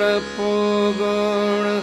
புகழ்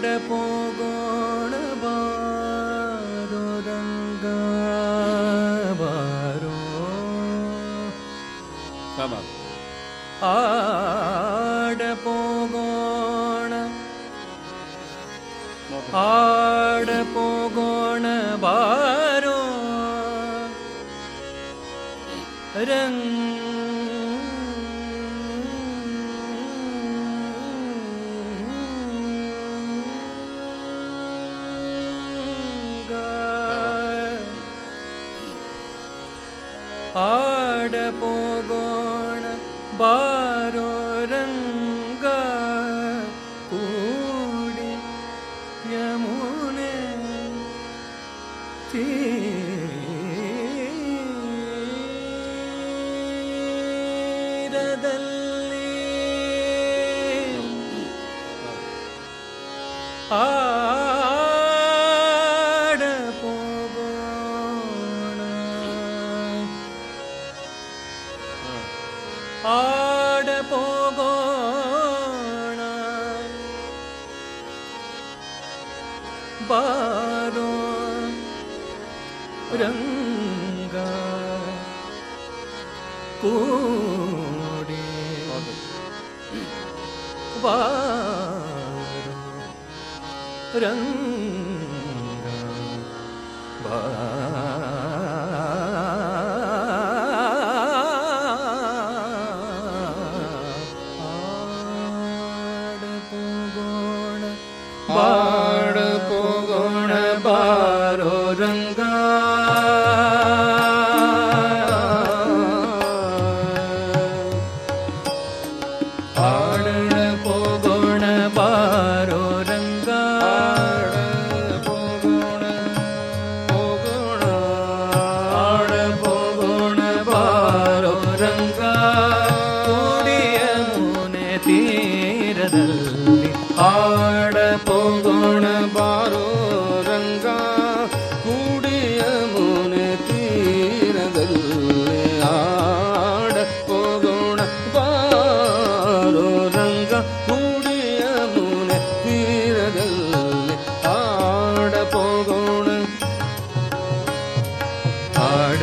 പോകോണ ബാരോരംഗ ബാരോ ആട പോകോണ ആട പോകോണ ബാരോ? രംഗ പോകോണ? ബാരോ രംഗ കൂടി യമുന തീരതല്ലേ? ആ बारो रङ्गा कोडे बारो रङ्गा बा பூங்குண பாரோ ரங்கா கூடிய முனை தீரதல் ஆட போகுண பாரோ ரங்கா கூடிய முனை தீரதல் ஆட போகுண. ஆட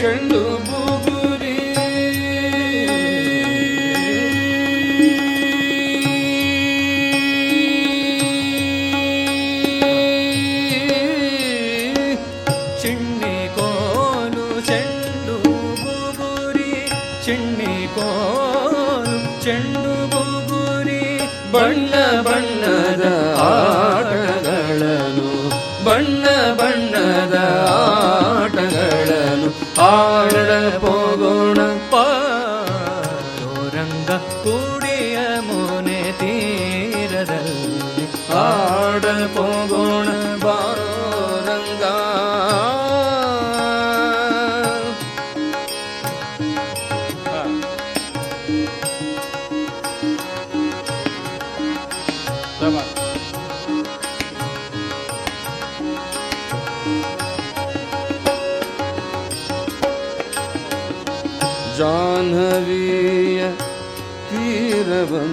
ಚೆಂಡು ಬುಗುರಿ. ಚಿಣ್ಣಿ ಕೋನು ಚೆಂಡು ಬುಗುರಿ. ಚಿಣ್ಣಿ ಕೋನು ಚೆಂಡು ಬುಗುರಿ. ಬಣ್ಣ ಬಣ್ಣ गुण बारो रंगा। जाह्नवीय तीरवं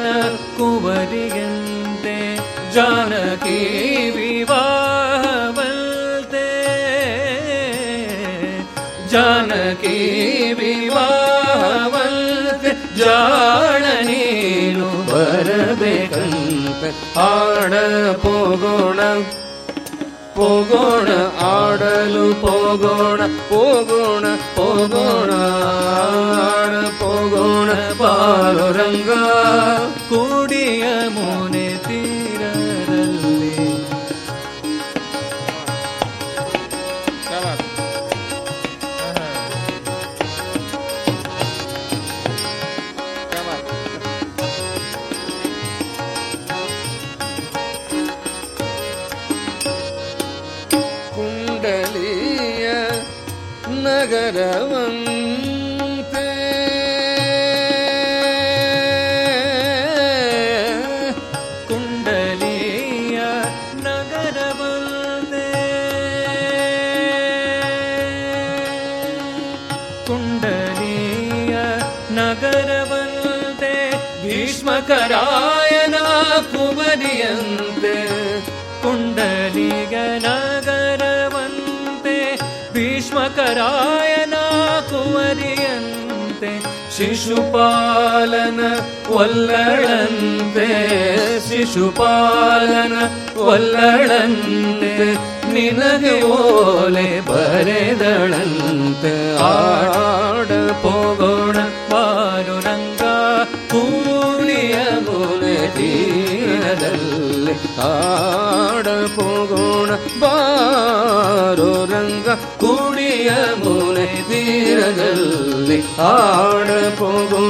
ಕುವರಿಯಂತೆ ಜಾನಕಿ ವಿವಾಹವಂತೆ ಜಾನಕಿ ವಿವಾಹವಂತೆ ಜಾಣ ನೀನು ಬರಬೇಕಂತೆ. ಆಡ ಪೋಗೋಣ ಪೋಗೋಣ ಆಡಲು ಪೋಗೋಣ ಪೋಗೋಣ ಪೋಗೋಣ ಆಡ ಹೋಗೋಣ ಬಾಲು കൂടിയ മോനെ തീരല്ലേ കുണ്ടലിയ നഗരവം ಭೀಷ್ಮಕರಾಯನ ಕುಮರಿಯಂತೆ ಕುಂಡಲಿಗ ನಗರವಂತೆ ಭೀಷ್ಮಕರಾಯನ ಕುವರಿಯಂತೆ ಶಿಶುಪಾಲನ ಒಲ್ಲಳಂತೆ ಶಿಶುಪಾಲನ ಒಲ್ಲಳಂತೆ ನಿನಗೆ ಓಲೆ ಬರೆದಳಂತೆ, ಆಡ ಹೋಗೋಣ ಬಾರು ತೀರದಲ್ಲಿ ಆಡ ಹೋಗೋಣ ಬಾರೋ ರಂಗ ಕೂಡಿಯ ಮೂಲೆ ತೀರದಲ್ಲಿ ಆಡ ಹೋಗೋಣ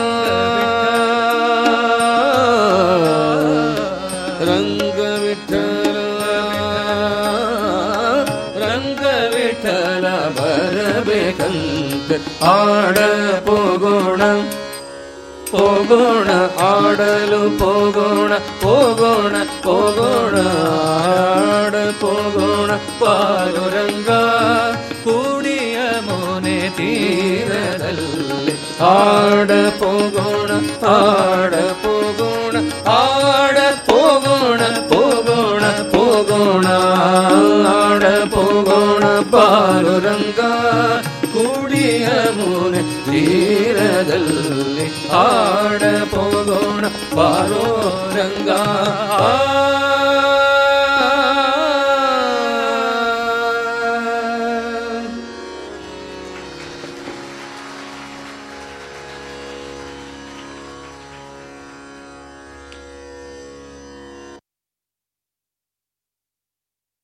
ಬರಬೇಕಂತೆ ಆಡ ಹೋಗೋಣ ಹೋಗೋಣ ಆಡಲು ಹೋಗೋಣ ಹೋಗೋಣ ಹೋಗೋಣ ಆಡ ಹೋಗೋಣ ಪಾಲುರಂಗ ಕೂಡಿಯ ಮೋನೆ ತೀರದಲ್ಲಿ ಆಡ ಹೋಗೋಣ ಆಡ ಹೋಗೋಣ ஆட போகோண பாரோ ரங்கா